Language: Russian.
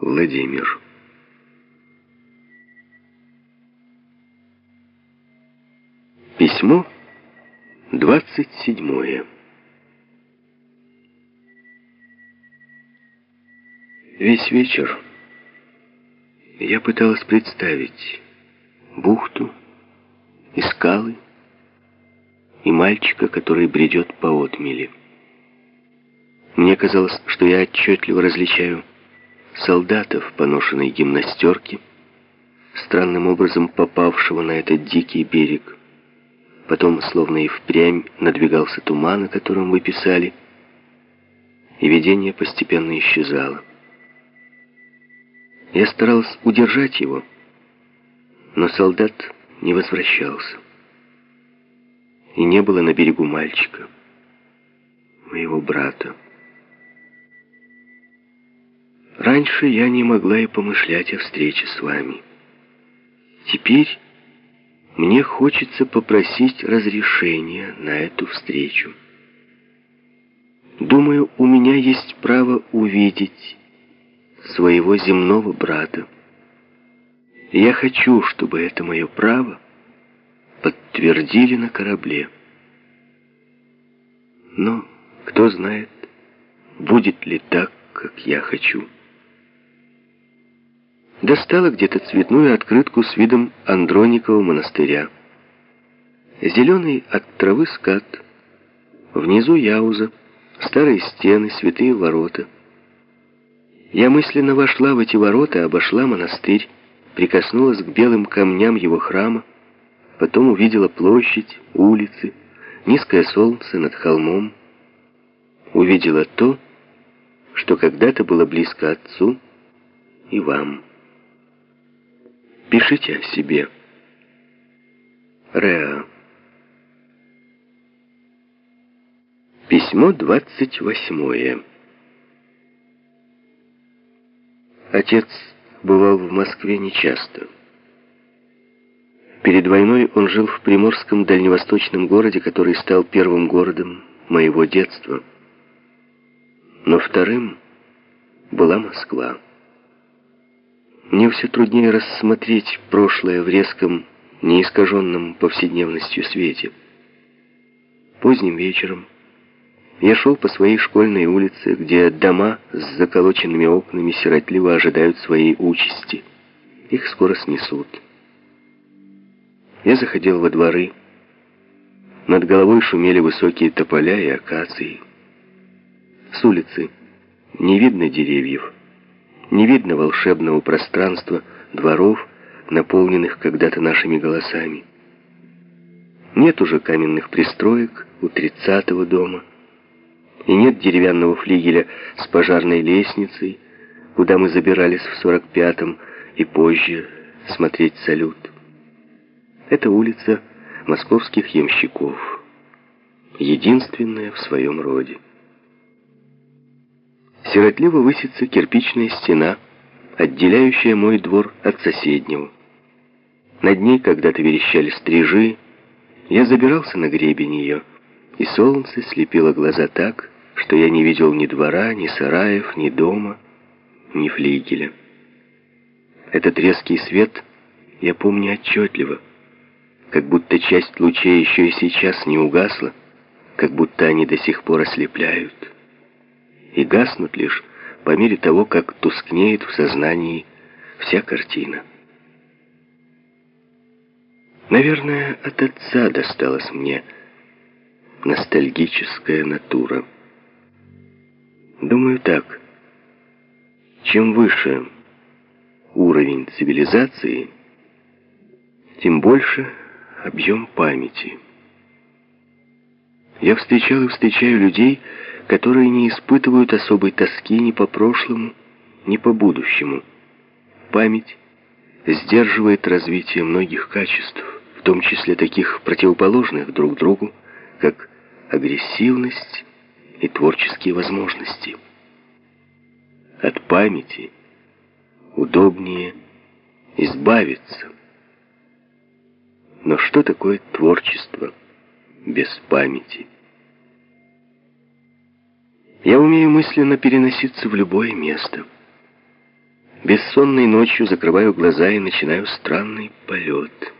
Владимир. Письмо 27. Весь вечер я пыталась представить бухту и скалы, и мальчика, который бредет по отмели. Мне казалось, что я отчетливо различаю солдата в поношенной гимнастерке, странным образом попавшего на этот дикий берег. Потом, словно и впрямь, надвигался туман, о котором вы писали, и видение постепенно исчезало. Я старался удержать его, но солдат не возвращался. И не было на берегу мальчика, моего брата. Раньше я не могла и помышлять о встрече с вами. Теперь мне хочется попросить разрешения на эту встречу. Думаю, у меня есть право увидеть своего земного брата. Я хочу, чтобы это мое право подтвердили на корабле. Но кто знает, будет ли так, как я хочу достала где-то цветную открытку с видом Андроникова монастыря. Зеленый от травы скат, внизу яуза, старые стены, святые ворота. Я мысленно вошла в эти ворота, обошла монастырь, прикоснулась к белым камням его храма, потом увидела площадь, улицы, низкое солнце над холмом. Увидела то, что когда-то было близко отцу и вам. Пишите о себе. Реа. Письмо 28. Отец бывал в Москве нечасто. Перед войной он жил в приморском дальневосточном городе, который стал первым городом моего детства. Но вторым была Москва. Мне все труднее рассмотреть прошлое в резком, неискаженном повседневностью свете. Поздним вечером я шел по своей школьной улице, где дома с заколоченными окнами сиротливо ожидают своей участи. Их скоро снесут. Я заходил во дворы. Над головой шумели высокие тополя и акации. С улицы не видно деревьев. Не видно волшебного пространства, дворов, наполненных когда-то нашими голосами. Нет уже каменных пристроек у тридцатого дома. И нет деревянного флигеля с пожарной лестницей, куда мы забирались в сорок пятом и позже смотреть салют. Это улица московских ямщиков, единственная в своем роде. Сиротливо высится кирпичная стена, отделяющая мой двор от соседнего. Над ней когда-то верещали стрижи, я забирался на гребень ее, и солнце слепило глаза так, что я не видел ни двора, ни сараев, ни дома, ни флигеля. Этот резкий свет я помню отчетливо, как будто часть лучей еще и сейчас не угасла, как будто они до сих пор ослепляют и гаснут лишь по мере того, как тускнеет в сознании вся картина. Наверное, от отца досталась мне ностальгическая натура. Думаю так. Чем выше уровень цивилизации, тем больше объем памяти. Я встречал и встречаю людей, которые не испытывают особой тоски ни по прошлому, ни по будущему. Память сдерживает развитие многих качеств, в том числе таких противоположных друг другу, как агрессивность и творческие возможности. От памяти удобнее избавиться. Но что такое творчество без памяти? Я умею мысленно переноситься в любое место. Бессонной ночью закрываю глаза и начинаю странный полет.